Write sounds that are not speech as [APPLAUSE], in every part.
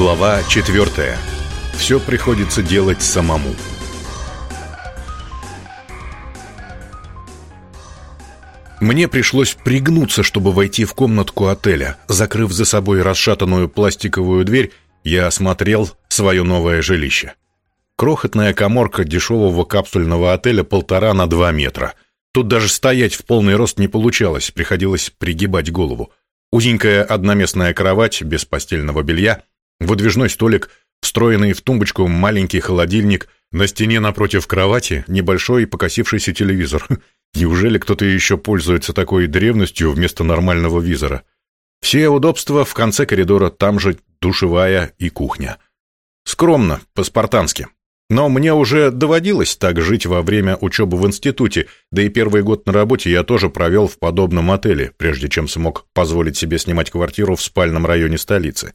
Глава четвертая. Все приходится делать самому. Мне пришлось пригнуться, чтобы войти в комнатку отеля. Закрыв за собой расшатанную пластиковую дверь, я осмотрел свое новое жилище. Крохотная коморка дешевого капсульного отеля полтора на два метра. Тут даже стоять в полный рост не получалось, приходилось пригибать голову. Узенькая одноместная кровать без постельного белья, выдвижной столик, встроенный в тумбочку маленький холодильник, на стене напротив кровати небольшой покосившийся телевизор. [LAUGHS] Неужели кто-то еще пользуется такой древностью вместо нормального визора? Все удобства в конце коридора, там же душевая и кухня. Скромно, по-спартански. Но мне уже доводилось так жить во время учебы в институте, да и первый год на работе я тоже провел в подобном отеле, прежде чем смог позволить себе снимать квартиру в спальном районе столицы.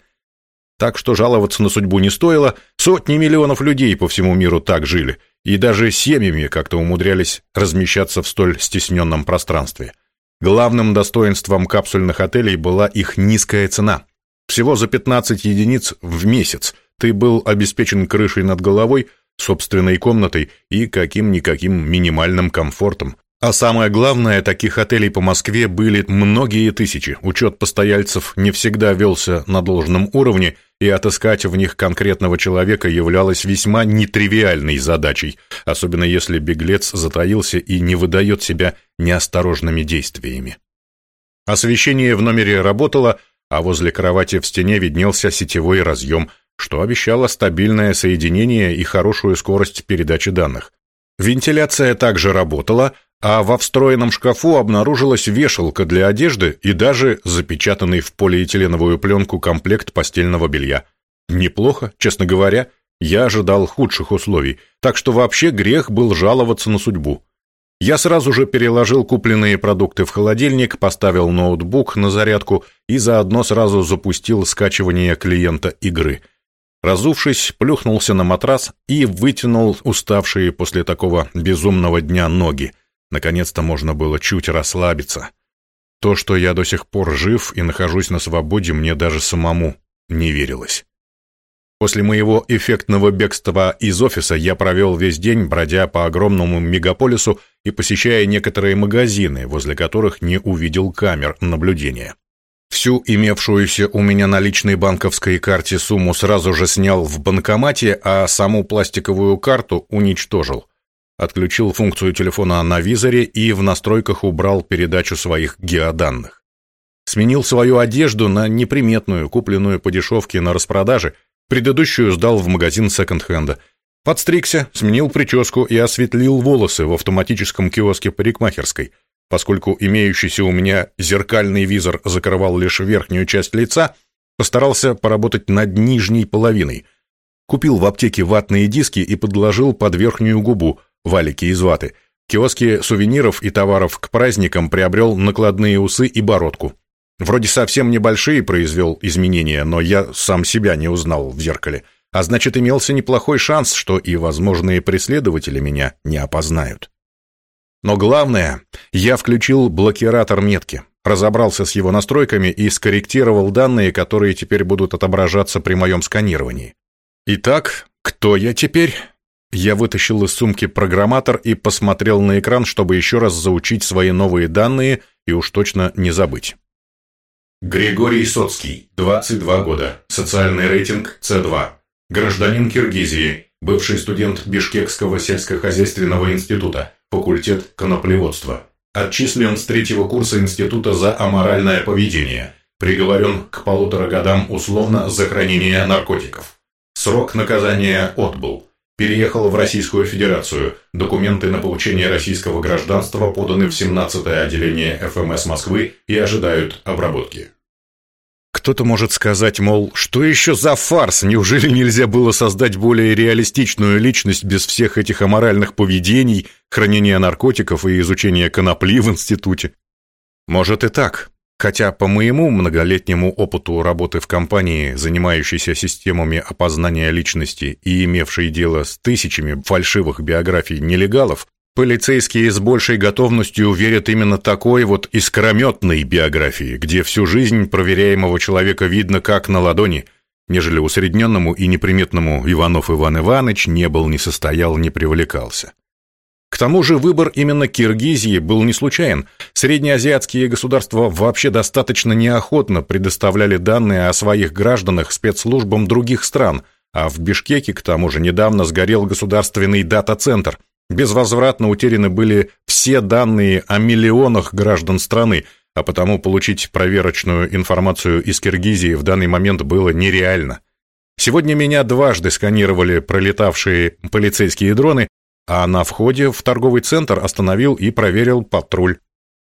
Так что жаловаться на судьбу не стоило, сотни миллионов людей по всему миру так жили, и даже семьями как-то умудрялись размещаться в столь стесненном пространстве. Главным достоинством капсульных отелей была их низкая цена. Всего за 15 единиц в месяц ты был обеспечен крышей над головой, собственной комнатой и каким-никаким минимальным комфортом. А самое главное, таких отелей по Москве были многие тысячи. Учет постояльцев не всегда велся на должном уровне, и отыскать в них конкретного человека являлось весьма нетривиальной задачей, особенно если беглец затаился и не выдает себя неосторожными действиями. Освещение в номере работало, а возле кровати в стене виднелся сетевой разъем – что обещало стабильное соединение и хорошую скорость передачи данных. Вентиляция также работала, а во встроенном шкафу обнаружилась вешалка для одежды и даже запечатанный в полиэтиленовую пленку комплект постельного белья. Неплохо, честно говоря, я ожидал худших условий, так что вообще грех был жаловаться на судьбу. Я сразу же переложил купленные продукты в холодильник, поставил ноутбук на зарядку и заодно сразу запустил скачивание клиента игры – Разувшись, плюхнулся на матрас и вытянул уставшие после такого безумного дня ноги. Наконец-то можно было чуть расслабиться. То, что я до сих пор жив и нахожусь на свободе, мне даже самому не верилось. После моего эффектного бегства из офиса я провел весь день, бродя по огромному мегаполису и посещая некоторые магазины, возле которых не увидел камер наблюдения. Всю имевшуюся у меня на личной банковской карте сумму сразу же снял в банкомате, а саму пластиковую карту уничтожил. Отключил функцию телефона на визоре и в настройках убрал передачу своих геоданных. Сменил свою одежду на неприметную, купленную по дешевке на распродаже, предыдущую сдал в магазин секонд-хенда. Подстригся, сменил прическу и осветлил волосы в автоматическом киоске парикмахерской – Поскольку имеющийся у меня зеркальный визор закрывал лишь верхнюю часть лица, постарался поработать над нижней половиной. Купил в аптеке ватные диски и подложил под верхнюю губу валики из ваты. В киоске сувениров и товаров к праздникам приобрел накладные усы и бородку. Вроде совсем небольшие произвел изменения, но я сам себя не узнал в зеркале. А значит, имелся неплохой шанс, что и возможные преследователи меня не опознают. Но главное, я включил блокиратор метки, разобрался с его настройками и скорректировал данные, которые теперь будут отображаться при моем сканировании. Итак, кто я теперь? Я вытащил из сумки программатор и посмотрел на экран, чтобы еще раз заучить свои новые данные и уж точно не забыть. Григорий Соцкий, 22 года, социальный рейтинг С2, гражданин Киргизии, бывший студент Бишкекского сельскохозяйственного института, факультет коноплеводства. Отчислен с третьего курса института за аморальное поведение. Приговорен к полутора годам условно за хранение наркотиков. Срок наказания отбыл. Переехал в Российскую Федерацию. Документы на получение российского гражданства поданы в 17-е отделение ФМС Москвы и ожидают обработки. Кто-то может сказать, мол, что еще за фарс? Неужели нельзя было создать более реалистичную личность без всех этих аморальных поведений, хранения наркотиков и изучения конопли в институте? Может и так. Хотя по моему многолетнему опыту работы в компании, занимающейся системами опознания личности и имевшей дело с тысячами фальшивых биографий нелегалов, Полицейские с большей готовностью верят именно такой вот искрометной биографии, где всю жизнь проверяемого человека видно как на ладони, нежели усредненному и неприметному Иванов Иван Иванович не был, не состоял, не привлекался. К тому же выбор именно Киргизии был не случайен. Среднеазиатские государства вообще достаточно неохотно предоставляли данные о своих гражданах спецслужбам других стран, а в Бишкеке, к тому же, недавно сгорел государственный дата-центр. Безвозвратно утеряны были все данные о миллионах граждан страны, а потому получить проверочную информацию из Киргизии в данный момент было нереально. Сегодня меня дважды сканировали пролетавшие полицейские дроны, а на входе в торговый центр остановил и проверил патруль.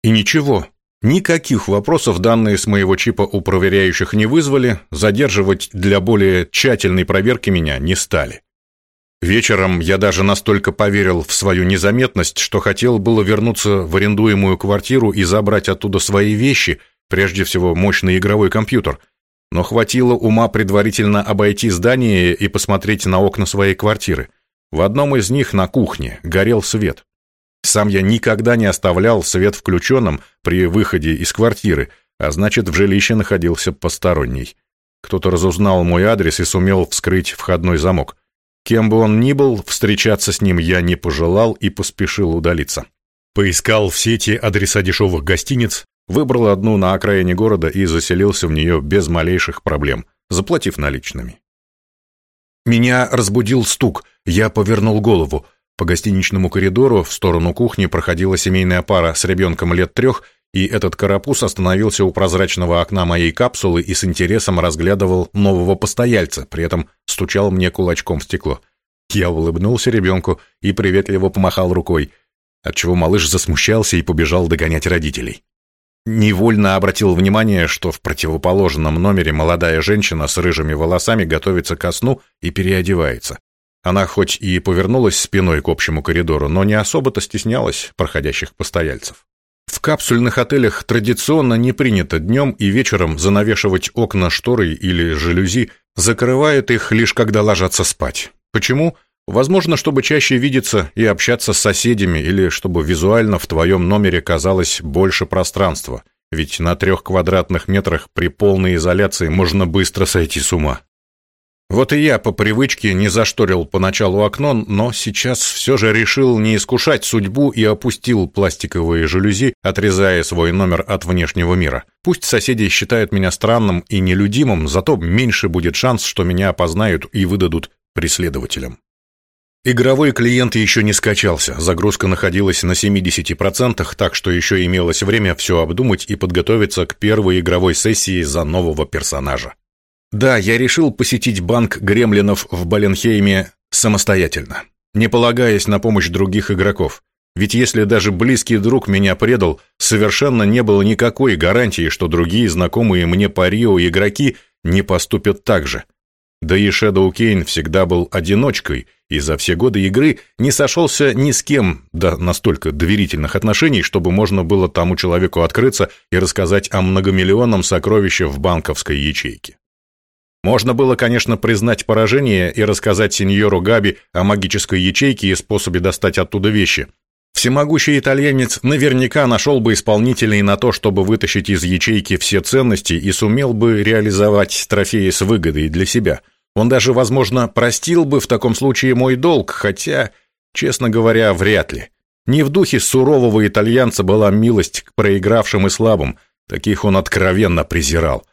И ничего, никаких вопросов данные с моего чипа у проверяющих не вызвали, задерживать для более тщательной проверки меня не стали. Вечером я даже настолько поверил в свою незаметность, что хотел было вернуться в арендуемую квартиру и забрать оттуда свои вещи, прежде всего мощный игровой компьютер. Но хватило ума предварительно обойти здание и посмотреть на окна своей квартиры. В одном из них на кухне горел свет. Сам я никогда не оставлял свет включенным при выходе из квартиры, а значит, в жилище находился посторонний. Кто-то разузнал мой адрес и сумел вскрыть входной замок. Кем бы он ни был, встречаться с ним я не пожелал и поспешил удалиться. Поискал в сети адреса дешевых гостиниц, выбрал одну на окраине города и заселился в нее без малейших проблем, заплатив наличными. Меня разбудил стук. Я повернул голову. По гостиничному коридору в сторону кухни проходила семейная пара с ребенком лет трех, и этот карапуз остановился у прозрачного окна моей капсулы и с интересом разглядывал нового постояльца, при этом стучал мне кулачком в стекло. Я улыбнулся ребенку и приветливо помахал рукой, отчего малыш засмущался и побежал догонять родителей. Невольно обратил внимание, что в противоположном номере молодая женщина с рыжими волосами готовится ко сну и переодевается. Она хоть и повернулась спиной к общему коридору, но не особо-то стеснялась проходящих постояльцев. В капсульных отелях традиционно не принято днем и вечером занавешивать окна шторой или жалюзи, закрывают их лишь когда ложатся спать. Почему? Возможно, чтобы чаще видеться и общаться с соседями, или чтобы визуально в твоем номере казалось больше пространства, ведь на трех квадратных метрах при полной изоляции можно быстро сойти с ума. Вот и я по привычке не зашторил поначалу окно, но сейчас все же решил не искушать судьбу и опустил пластиковые жалюзи, отрезая свой номер от внешнего мира. Пусть соседи считают меня странным и нелюдимым, зато меньше будет шанс, что меня опознают и выдадут преследователям. Игровой клиент еще не скачался, загрузка находилась на 70%, так что еще имелось время все обдумать и подготовиться к первой игровой сессии за нового персонажа. Да, я решил посетить банк гремлинов в Баленхейме самостоятельно, не полагаясь на помощь других игроков. Ведь если даже близкий друг меня предал, совершенно не было никакой гарантии, что другие знакомые мне по Рио игроки не поступят так же. Да и Шэдоу Кейн всегда был одиночкой и за все годы игры не сошелся ни с кем до настолько доверительных отношений, чтобы можно было тому человеку открыться и рассказать о многомиллионном сокровище в банковской ячейке. Можно было, конечно, признать поражение и рассказать сеньору Габи о магической ячейке и способе достать оттуда вещи. Всемогущий итальянец наверняка нашел бы исполнителей на то, чтобы вытащить из ячейки все ценности и сумел бы реализовать трофеи с выгодой для себя – он даже, возможно, простил бы в таком случае мой долг, хотя, честно говоря, вряд ли. Не в духе сурового итальянца была милость к проигравшим и слабым, таких он откровенно презирал.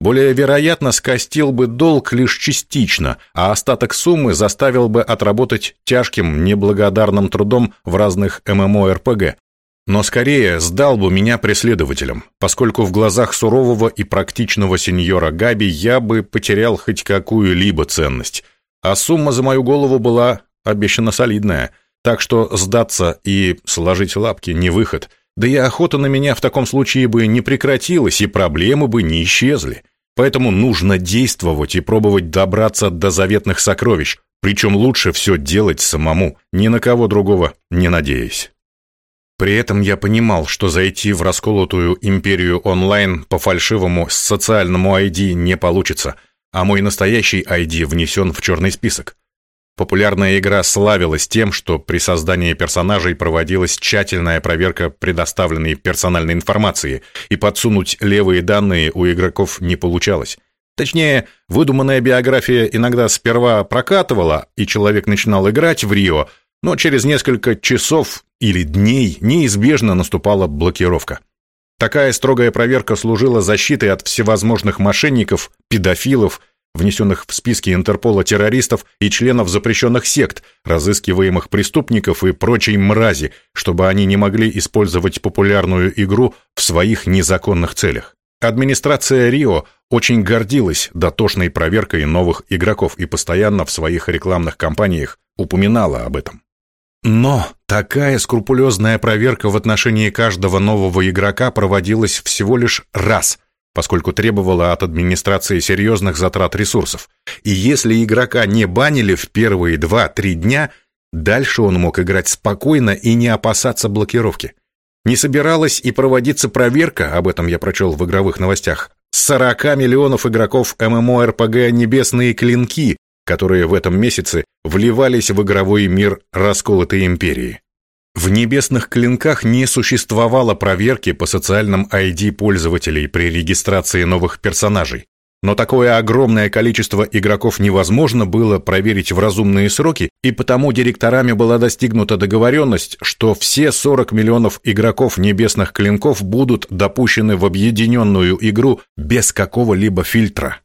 Более вероятно, скостил бы долг лишь частично, а остаток суммы заставил бы отработать тяжким, неблагодарным трудом в разных ММО-РПГ, но скорее сдал бы меня преследователям, поскольку в глазах сурового и практичного сеньора Габи я бы потерял хоть какую-либо ценность, а сумма за мою голову была обещана солидная, так что сдаться и сложить лапки не выход, да и охота на меня в таком случае бы не прекратилась и проблемы бы не исчезли. Поэтому нужно действовать и пробовать добраться до заветных сокровищ, причем лучше все делать самому, ни на кого другого не надеясь. При этом я понимал, что зайти в расколотую империю онлайн по фальшивому социальному ID не получится, а мой настоящий ID внесен в черный список. Популярная игра славилась тем, что при создании персонажей проводилась тщательная проверка предоставленной персональной информации, и подсунуть левые данные у игроков не получалось. Точнее, выдуманная биография иногда сперва прокатывала, и человек начинал играть в Рио, но через несколько часов или дней неизбежно наступала блокировка. Такая строгая проверка служила защитой от всевозможных мошенников, педофилов, внесенных в списки Интерпола террористов и членов запрещенных сект, разыскиваемых преступников и прочей мрази, чтобы они не могли использовать популярную игру в своих незаконных целях. Администрация Рио очень гордилась дотошной проверкой новых игроков и постоянно в своих рекламных кампаниях упоминала об этом. Но такая скрупулезная проверка в отношении каждого нового игрока проводилась всего лишь раз – поскольку требовала от администрации серьезных затрат ресурсов. И если игрока не банили в первые 2-3 дня, дальше он мог играть спокойно и не опасаться блокировки. Не собиралась и проводиться проверка, об этом я прочел в игровых новостях, 40 миллионов игроков ММО-РПГ «Небесные клинки», которые в этом месяце вливались в игровой мир расколотой империи. В небесных клинках не существовало проверки по социальным ID пользователей при регистрации новых персонажей. Но такое огромное количество игроков невозможно было проверить в разумные сроки, и потому директорами была достигнута договоренность, что все 40 миллионов игроков небесных клинков будут допущены в объединенную игру без какого-либо фильтра.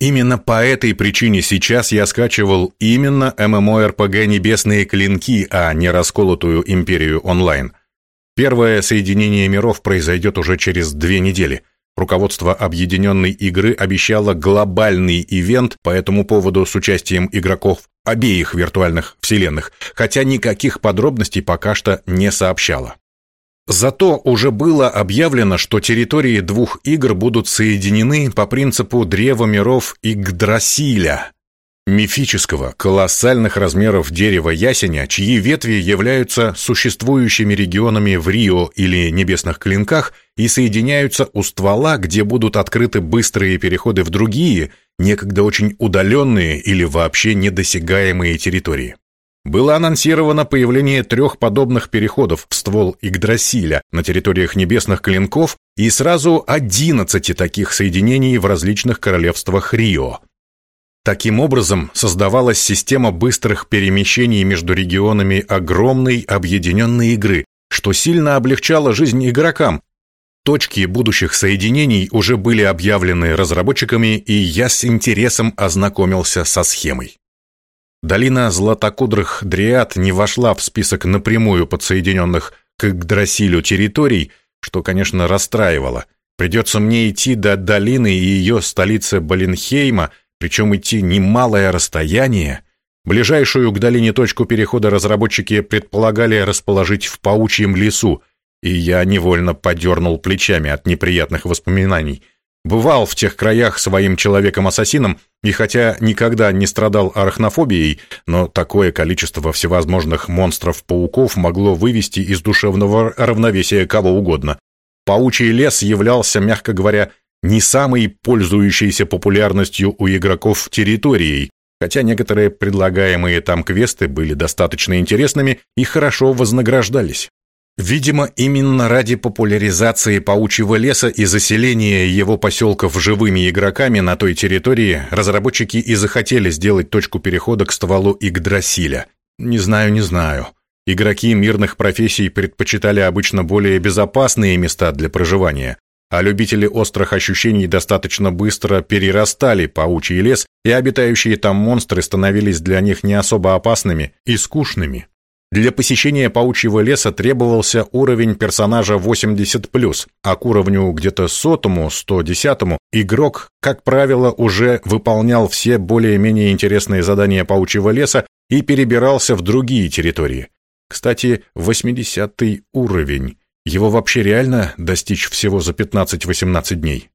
Именно по этой причине сейчас я скачивал именно MMORPG «Небесные клинки», а не расколотую империю онлайн. Первое соединение миров произойдет уже через две недели. Руководство объединенной игры обещало глобальный ивент по этому поводу с участием игроков обеих виртуальных вселенных, хотя никаких подробностей пока что не сообщало. Зато уже было объявлено, что территории двух игр будут соединены по принципу древа миров Игдрасиля, мифического, колоссальных размеров дерева ясеня, чьи ветви являются существующими регионами в Рио или Небесных Клинках и соединяются у ствола, где будут открыты быстрые переходы в другие, некогда очень удаленные или вообще недосягаемые территории было анонсировано появление трех подобных переходов в ствол Игдрасиля на территориях небесных клинков и сразу 11 таких соединений в различных королевствах Рио. Таким образом, создавалась система быстрых перемещений между регионами огромной объединенной игры, что сильно облегчало жизнь игрокам. Точки будущих соединений уже были объявлены разработчиками, и я с интересом ознакомился со схемой. Долина златокудрых дриад не вошла в список напрямую подсоединенных к Игдрасилю территорий, что, конечно, расстраивало. Придется мне идти до долины и ее столицы Баленхейма, причем идти немалое расстояние. Ближайшую к долине точку перехода разработчики предполагали расположить в паучьем лесу, и я невольно подернул плечами от неприятных воспоминаний – Бывал в тех краях своим человеком-ассасином, и хотя никогда не страдал арахнофобией, но такое количество всевозможных монстров-пауков могло вывести из душевного равновесия кого угодно. Паучий лес являлся, мягко говоря, не самой пользующейся популярностью у игроков территорией, хотя некоторые предлагаемые там квесты были достаточно интересными и хорошо вознаграждались. Видимо, именно ради популяризации паучьего леса и заселения его поселков живыми игроками на той территории разработчики и захотели сделать точку перехода к стволу Игдрасиля. Не знаю, не знаю. Игроки мирных профессий предпочитали обычно более безопасные места для проживания, а любители острых ощущений достаточно быстро перерастали паучий лес, и обитающие там монстры становились для них не особо опасными и скучными. Для посещения паучьего леса требовался уровень персонажа 80+, а к уровню где-то сотому, 110-му игрок, как правило, уже выполнял все более-менее интересные задания паучьего леса и перебирался в другие территории. Кстати, 80 уровень. Его вообще реально достичь всего за 15-18 дней?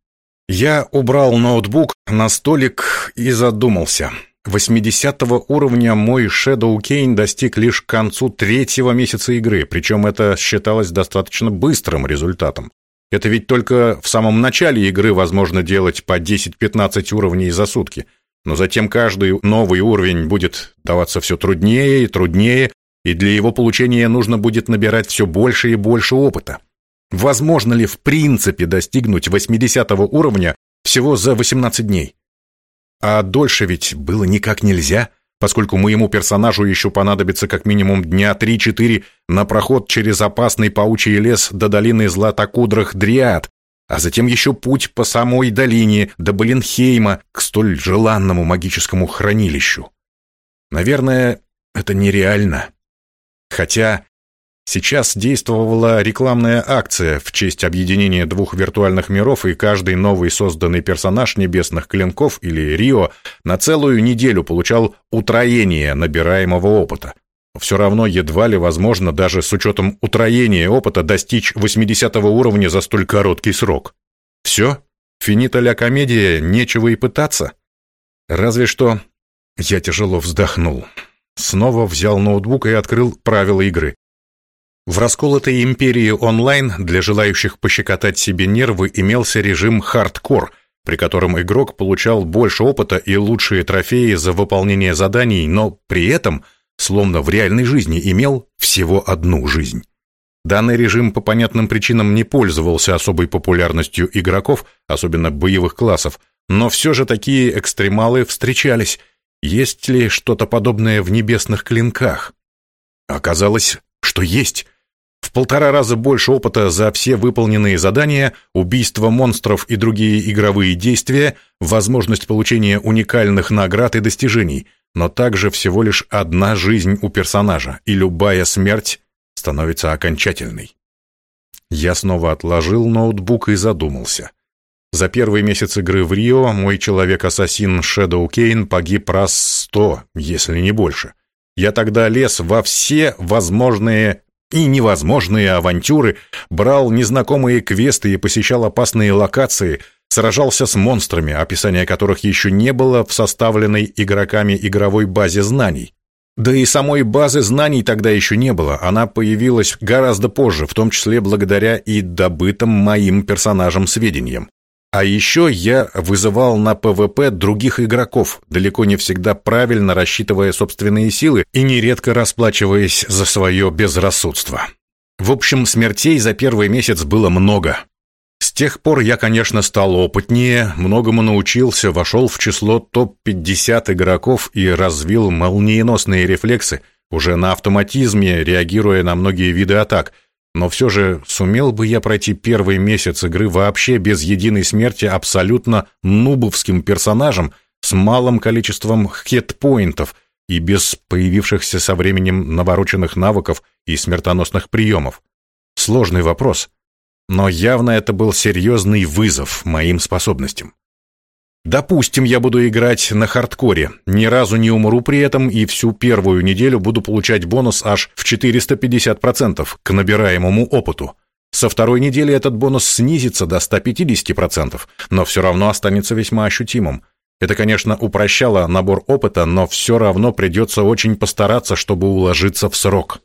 Я убрал ноутбук на столик и задумался – 80 уровня мой Shadow Kane достиг лишь к концу третьего месяца игры, причем это считалось достаточно быстрым результатом. Это ведь только в самом начале игры возможно делать по 10-15 уровней за сутки, но затем каждый новый уровень будет даваться все труднее и труднее, и для его получения нужно будет набирать все больше и больше опыта. Возможно ли в принципе достигнуть 80 уровня Всего за 18 дней. А дольше ведь было никак нельзя, поскольку моему персонажу еще понадобится как минимум дня 3-4 на проход через опасный паучий лес до долины златокудрых Дриад, а затем еще путь по самой долине до Баленхейма к столь желанному магическому хранилищу. Наверное, это нереально. Хотя сейчас действовала рекламная акция в честь объединения двух виртуальных миров, и каждый новый созданный персонаж небесных клинков или Рио на целую неделю получал утроение набираемого опыта. Все равно едва ли возможно даже с учетом утроения опыта достичь 80 уровня за столь короткий срок. Все? Финита ля комедия, нечего и пытаться? Разве что... Я тяжело вздохнул. Снова взял ноутбук и открыл правила игры. В расколотой империи онлайн для желающих пощекотать себе нервы имелся режим хардкор, при котором игрок получал больше опыта и лучшие трофеи за выполнение заданий, но при этом – словно в реальной жизни имел всего одну жизнь. Данный режим по понятным причинам не пользовался особой популярностью игроков, особенно боевых классов, но все же такие экстремалы встречались. Есть ли что-то подобное в небесных клинках? Оказалось, что есть. В полтора раза больше опыта за все выполненные задания, убийство монстров и другие игровые действия, возможность получения уникальных наград и достижений – но также всего лишь одна жизнь у персонажа, и любая смерть становится окончательной. Я снова отложил ноутбук и задумался. За первый месяц игры в Рио мой человек-ассасин Шэдоу Кейн погиб раз сто, если не больше. Я тогда лез во все возможные и невозможные авантюры, брал незнакомые квесты и посещал опасные локации — сражался с монстрами, описания которых еще не было в составленной игроками игровой базе знаний. Да и самой базы знаний тогда еще не было, она появилась гораздо позже, в том числе благодаря и добытым моим персонажам сведениям. А еще я вызывал на ПВП других игроков, далеко не всегда правильно рассчитывая собственные силы и нередко расплачиваясь за свое безрассудство. В общем, смертей за первый месяц было много. С тех пор я, конечно, стал опытнее, многому научился, вошел в число топ-50 игроков и развил молниеносные рефлексы, уже на автоматизме, реагируя на многие виды атак. Но все же сумел бы я пройти первый месяц игры вообще без единой смерти абсолютно нубовским персонажем с малым количеством хитпоинтов и без появившихся со временем навороченных навыков и смертоносных приемов? Сложный вопрос — но явно это был серьезный вызов моим способностям. Допустим, я буду играть на хардкоре, ни разу не умру при этом и всю первую неделю буду получать бонус аж в 450% к набираемому опыту. Со второй недели этот бонус снизится до 150%, но все равно останется весьма ощутимым. Это, конечно, упрощало набор опыта, но все равно придется очень постараться, чтобы уложиться в срок.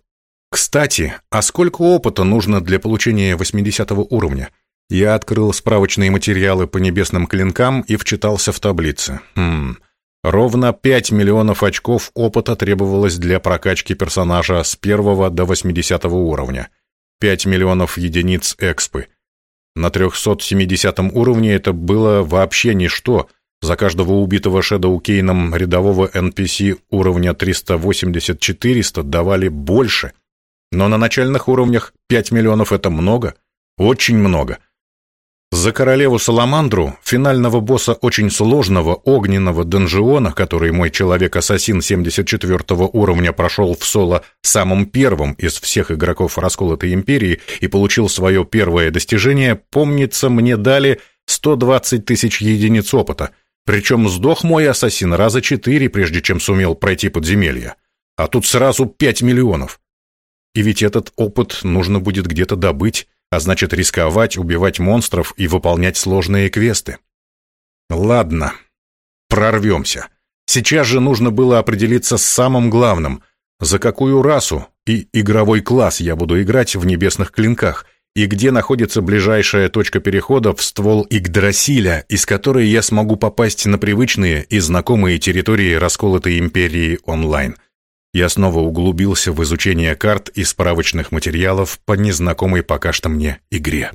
Кстати, а сколько опыта нужно для получения 80 уровня? Я открыл справочные материалы по небесным клинкам и вчитался в таблицы. Хм. Ровно 5 миллионов очков опыта требовалось для прокачки персонажа с 1 до 80 уровня. 5 миллионов единиц экспы. На 370 уровне это было вообще ничто. За каждого убитого Шэдоу Кейном рядового NPC уровня 380-400 давали больше – но на начальных уровнях 5 миллионов — это много, очень много. За королеву Саламандру, финального босса очень сложного огненного донжиона, который мой человек-ассасин 74 уровня прошел в соло самым первым из всех игроков расколотой империи и получил свое первое достижение, помнится, мне дали 120 тысяч единиц опыта. Причем сдох мой ассасин раза четыре, прежде чем сумел пройти подземелье. А тут сразу 5 миллионов. И ведь этот опыт нужно будет где-то добыть, а значит рисковать, убивать монстров и выполнять сложные квесты. Ладно, прорвемся. Сейчас же нужно было определиться с самым главным, за какую расу и игровой класс я буду играть в небесных клинках, и где находится ближайшая точка перехода в ствол Игдрасиля, из которой я смогу попасть на привычные и знакомые территории расколотой империи онлайн – я снова углубился в изучение карт и справочных материалов по незнакомой пока что мне игре.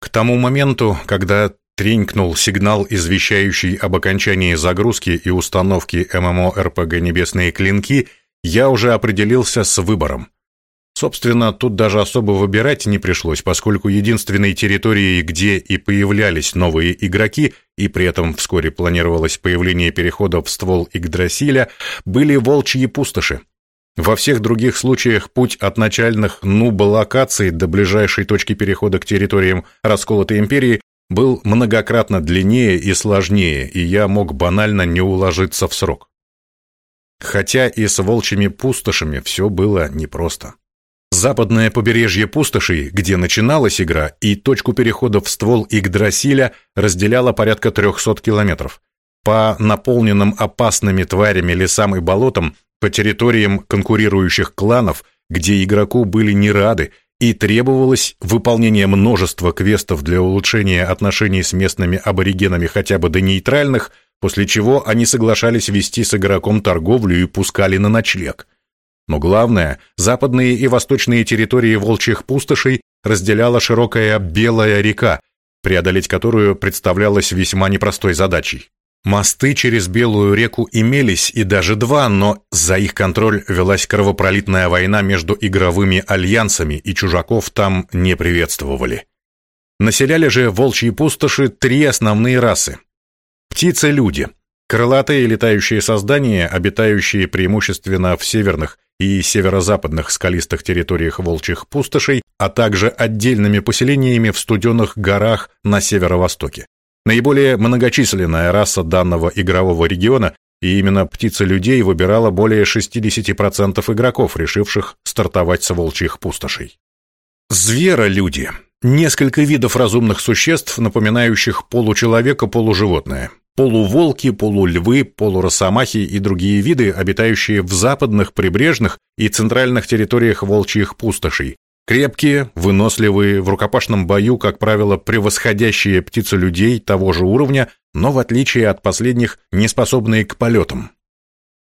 К тому моменту, когда тренькнул сигнал, извещающий об окончании загрузки и установки ММО-РПГ «Небесные клинки», я уже определился с выбором. Собственно, тут даже особо выбирать не пришлось, поскольку единственной территорией, где и появлялись новые игроки, и при этом вскоре планировалось появление перехода в ствол Игдрасиля, были волчьи пустоши. Во всех других случаях путь от начальных нуба-локаций до ближайшей точки перехода к территориям расколотой империи был многократно длиннее и сложнее, и я мог банально не уложиться в срок. Хотя и с волчьими пустошами все было непросто. Западное побережье пустошей, где начиналась игра, и точку перехода в ствол Игдрасиля разделяло порядка 300 километров. По наполненным опасными тварями лесам и болотам, по территориям конкурирующих кланов, где игроку были не рады, и требовалось выполнение множества квестов для улучшения отношений с местными аборигенами хотя бы до нейтральных, после чего они соглашались вести с игроком торговлю и пускали на ночлег – но главное, западные и восточные территории волчьих пустошей разделяла широкая Белая река, преодолеть которую представлялось весьма непростой задачей. Мосты через Белую реку имелись и даже два, но за их контроль велась кровопролитная война между игровыми альянсами, и чужаков там не приветствовали. Населяли же волчьи пустоши три основные расы. Птицы-люди, крылатые летающие создания, обитающие преимущественно в северных и северо-западных скалистых территориях волчьих пустошей, а также отдельными поселениями в студенных горах на северо-востоке. Наиболее многочисленная раса данного игрового региона, и именно птица людей выбирала более 60% игроков, решивших стартовать с волчьих пустошей. Зверолюди. Несколько видов разумных существ, напоминающих получеловека-полуживотное полуволки, полульвы, полуросомахи и другие виды, обитающие в западных, прибрежных и центральных территориях волчьих пустошей. Крепкие, выносливые, в рукопашном бою, как правило, превосходящие птицы людей того же уровня, но в отличие от последних, не способные к полетам.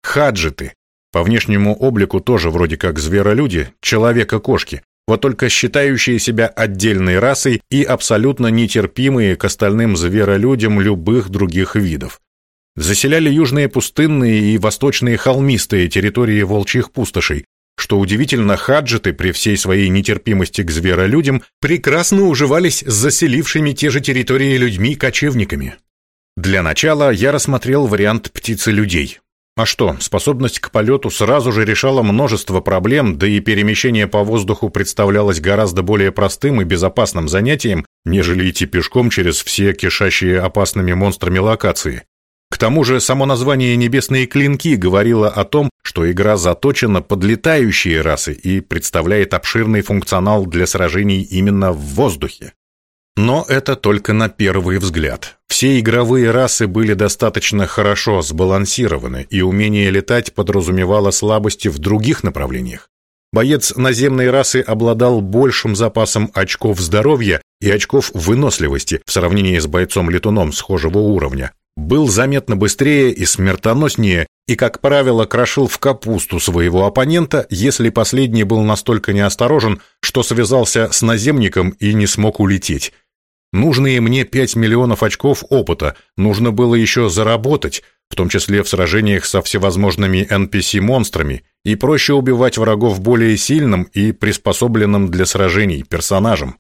Хаджиты. По внешнему облику тоже вроде как зверолюди, человека-кошки, вот только считающие себя отдельной расой и абсолютно нетерпимые к остальным зверолюдям любых других видов. Заселяли южные пустынные и восточные холмистые территории волчьих пустошей, что удивительно, хаджиты при всей своей нетерпимости к зверолюдям прекрасно уживались с заселившими те же территории людьми-кочевниками. Для начала я рассмотрел вариант птицы-людей. А что, способность к полету сразу же решала множество проблем, да и перемещение по воздуху представлялось гораздо более простым и безопасным занятием, нежели идти пешком через все кишащие опасными монстрами локации. К тому же само название «Небесные клинки» говорило о том, что игра заточена под летающие расы и представляет обширный функционал для сражений именно в воздухе. Но это только на первый взгляд. Все игровые расы были достаточно хорошо сбалансированы, и умение летать подразумевало слабости в других направлениях. Боец наземной расы обладал большим запасом очков здоровья и очков выносливости в сравнении с бойцом-летуном схожего уровня. Был заметно быстрее и смертоноснее, и, как правило, крошил в капусту своего оппонента, если последний был настолько неосторожен, что связался с наземником и не смог улететь. Нужные мне 5 миллионов очков опыта нужно было еще заработать, в том числе в сражениях со всевозможными NPC-монстрами, и проще убивать врагов более сильным и приспособленным для сражений персонажем.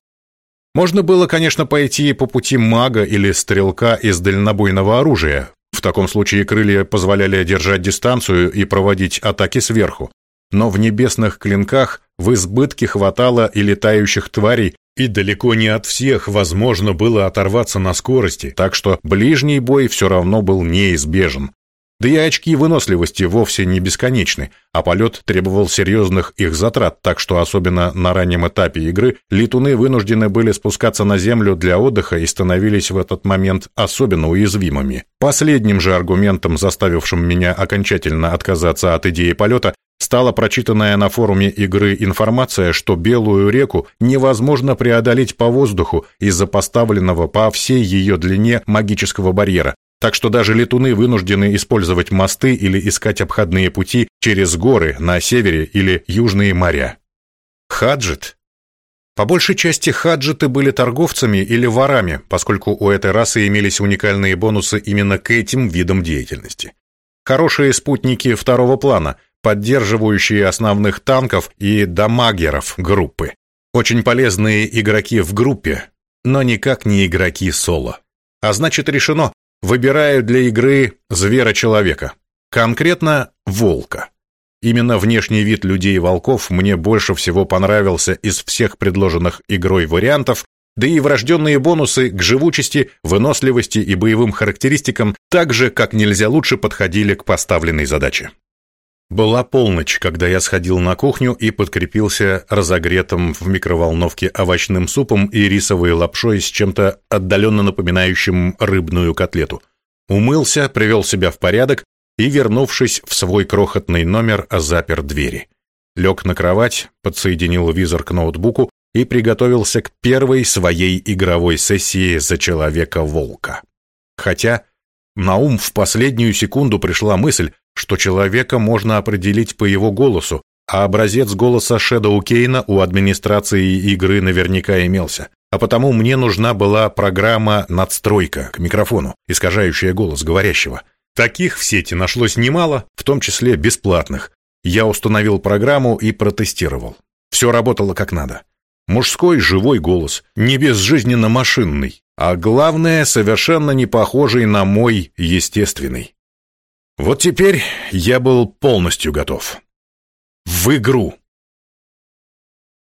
Можно было, конечно, пойти по пути мага или стрелка из дальнобойного оружия. В таком случае крылья позволяли держать дистанцию и проводить атаки сверху. Но в небесных клинках в избытке хватало и летающих тварей, и далеко не от всех возможно было оторваться на скорости, так что ближний бой все равно был неизбежен. Да и очки выносливости вовсе не бесконечны, а полет требовал серьезных их затрат, так что особенно на раннем этапе игры летуны вынуждены были спускаться на землю для отдыха и становились в этот момент особенно уязвимыми. Последним же аргументом, заставившим меня окончательно отказаться от идеи полета, Стала прочитанная на форуме игры информация, что Белую реку невозможно преодолеть по воздуху из-за поставленного по всей ее длине магического барьера, так что даже летуны вынуждены использовать мосты или искать обходные пути через горы на севере или южные моря. Хаджит? По большей части хаджиты были торговцами или ворами, поскольку у этой расы имелись уникальные бонусы именно к этим видам деятельности. Хорошие спутники второго плана, поддерживающие основных танков и дамагеров группы. Очень полезные игроки в группе, но никак не игроки соло. А значит решено, выбираю для игры звера-человека. Конкретно волка. Именно внешний вид людей-волков мне больше всего понравился из всех предложенных игрой вариантов, да и врожденные бонусы к живучести, выносливости и боевым характеристикам так же, как нельзя лучше подходили к поставленной задаче. Была полночь, когда я сходил на кухню и подкрепился разогретым в микроволновке овощным супом и рисовой лапшой с чем-то отдаленно напоминающим рыбную котлету. Умылся, привел себя в порядок и, вернувшись в свой крохотный номер, запер двери. Лег на кровать, подсоединил визор к ноутбуку и приготовился к первой своей игровой сессии за Человека-волка. Хотя на ум в последнюю секунду пришла мысль, что человека можно определить по его голосу, а образец голоса Шэдоу Кейна у администрации игры наверняка имелся. А потому мне нужна была программа «Надстройка» к микрофону, искажающая голос говорящего – Таких в сети нашлось немало, в том числе бесплатных. Я установил программу и протестировал. Все работало как надо. Мужской живой голос, не безжизненно машинный, а главное, совершенно не похожий на мой естественный. Вот теперь я был полностью готов. В игру.